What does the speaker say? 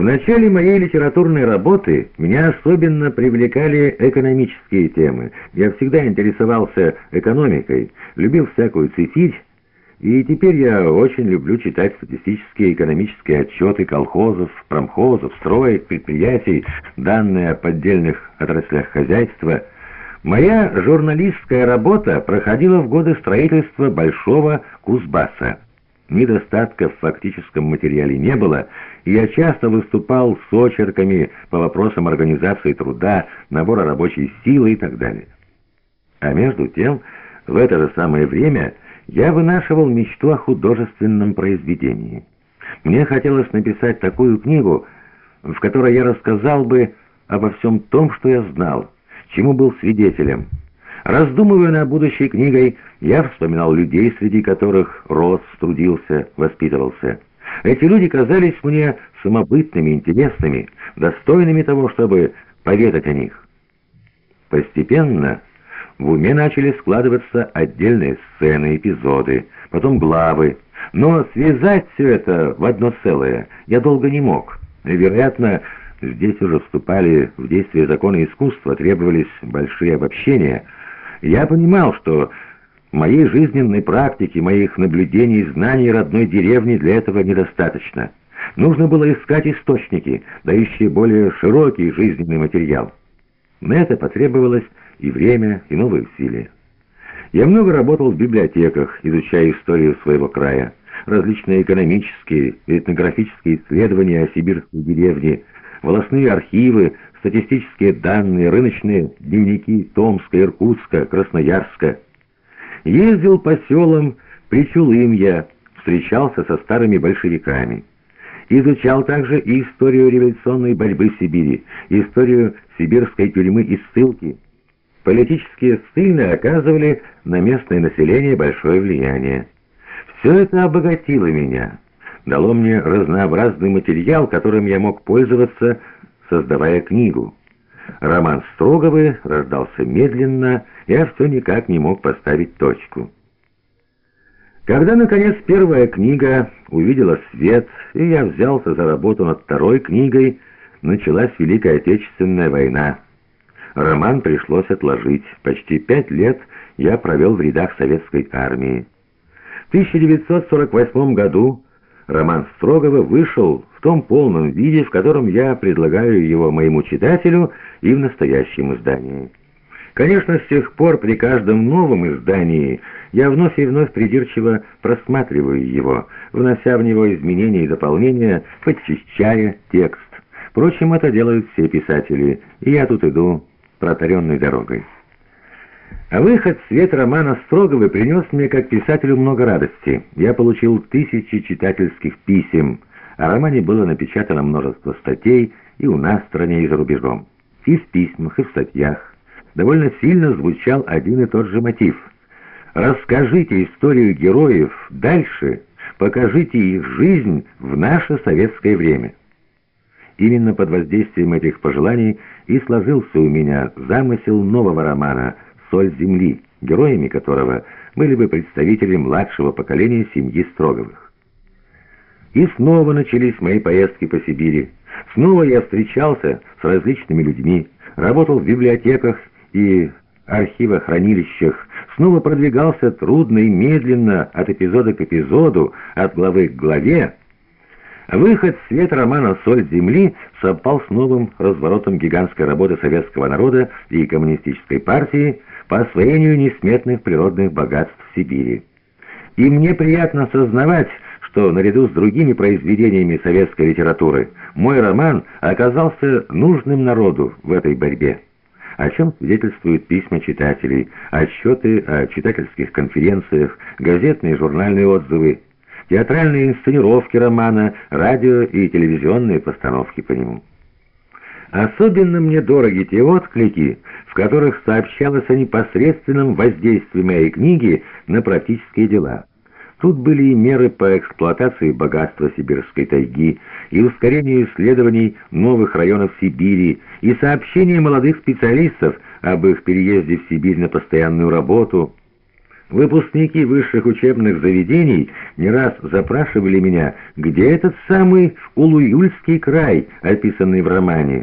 В начале моей литературной работы меня особенно привлекали экономические темы. Я всегда интересовался экономикой, любил всякую цифирь, и теперь я очень люблю читать статистические экономические отчеты колхозов, промхозов, строек, предприятий, данные о поддельных отраслях хозяйства. Моя журналистская работа проходила в годы строительства Большого Кузбасса. Недостатков в фактическом материале не было, и я часто выступал с очерками по вопросам организации труда, набора рабочей силы и так далее. А между тем, в это же самое время я вынашивал мечту о художественном произведении. Мне хотелось написать такую книгу, в которой я рассказал бы обо всем том, что я знал, чему был свидетелем, Раздумывая над будущей книгой, я вспоминал людей, среди которых рос, трудился, воспитывался. Эти люди казались мне самобытными, интересными, достойными того, чтобы поведать о них. Постепенно в уме начали складываться отдельные сцены, эпизоды, потом главы, но связать все это в одно целое я долго не мог. Вероятно, здесь уже вступали в действие законы искусства, требовались большие обобщения — я понимал, что моей жизненной практики, моих наблюдений, знаний родной деревни для этого недостаточно. Нужно было искать источники, дающие более широкий жизненный материал. На это потребовалось и время, и новые усилия. Я много работал в библиотеках, изучая историю своего края, различные экономические и этнографические исследования о сибирской деревне, волосные архивы, статистические данные, рыночные дневники Томска, Иркутска, Красноярска. Ездил по селам, причул им я, встречался со старыми большевиками. Изучал также и историю революционной борьбы в Сибири, историю сибирской тюрьмы и ссылки. Политические ссыльны оказывали на местное население большое влияние. Все это обогатило меня, дало мне разнообразный материал, которым я мог пользоваться создавая книгу. Роман Строговы рождался медленно, я все никак не мог поставить точку. Когда, наконец, первая книга увидела свет, и я взялся за работу над второй книгой, началась Великая Отечественная война. Роман пришлось отложить. Почти пять лет я провел в рядах советской армии. В 1948 году роман Строгова вышел в том полном виде, в котором я предлагаю его моему читателю и в настоящем издании. Конечно, с тех пор при каждом новом издании я вновь и вновь придирчиво просматриваю его, внося в него изменения и дополнения, подчищая текст. Впрочем, это делают все писатели, и я тут иду протаренной дорогой. А выход в свет романа Строговой принес мне как писателю много радости. Я получил тысячи читательских писем, о романе было напечатано множество статей и у нас в стране, и за рубежом. И в письмах, и в статьях довольно сильно звучал один и тот же мотив. «Расскажите историю героев дальше, покажите их жизнь в наше советское время». Именно под воздействием этих пожеланий и сложился у меня замысел нового романа «Соль земли», героями которого были бы представители младшего поколения семьи Строговых. И снова начались мои поездки по Сибири. Снова я встречался с различными людьми, работал в библиотеках и архивохранилищах, снова продвигался трудно и медленно от эпизода к эпизоду, от главы к главе. Выход в свет романа «Соль земли» совпал с новым разворотом гигантской работы советского народа и коммунистической партии по освоению несметных природных богатств Сибири. И мне приятно сознавать, что наряду с другими произведениями советской литературы мой роман оказался нужным народу в этой борьбе, о чем свидетельствуют письма читателей, отчеты о читательских конференциях, газетные и журнальные отзывы, театральные инсценировки романа, радио и телевизионные постановки по нему. Особенно мне дороги те отклики, в которых сообщалось о непосредственном воздействии моей книги на практические дела. Тут были и меры по эксплуатации богатства сибирской тайги, и ускорению исследований новых районов Сибири, и сообщения молодых специалистов об их переезде в Сибирь на постоянную работу. Выпускники высших учебных заведений не раз запрашивали меня, где этот самый Улуюльский край, описанный в романе.